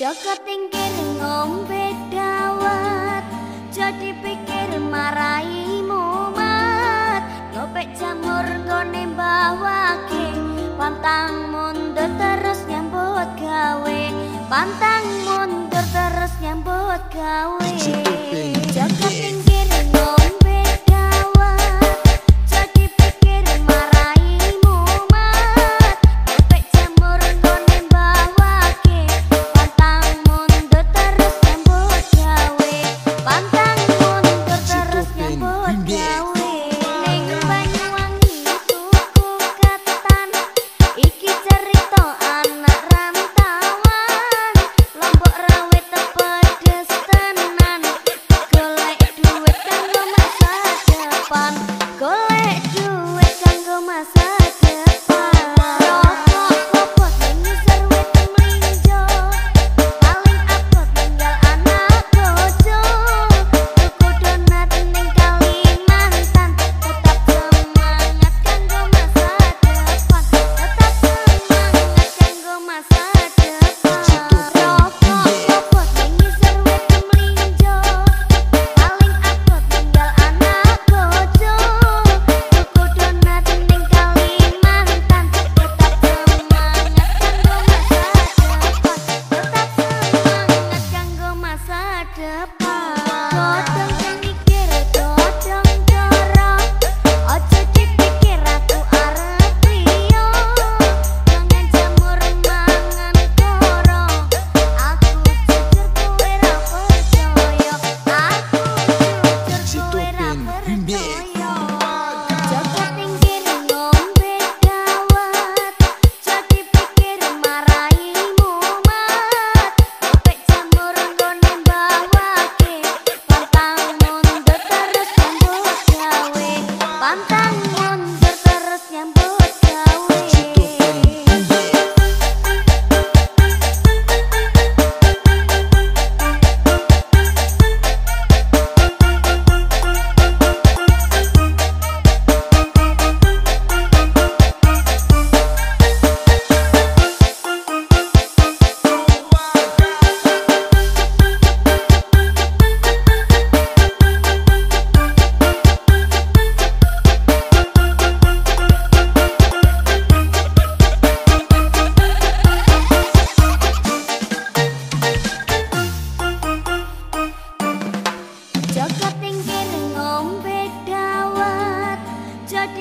Joko tingkir ngombe dawet Jadi pikir marai mumat Ngopek jamur ngone bawake Pantang mundur terus nyambut gawe. Pantang mundur terus nyambut gawe. Joko tingkir uma saca.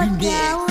ago.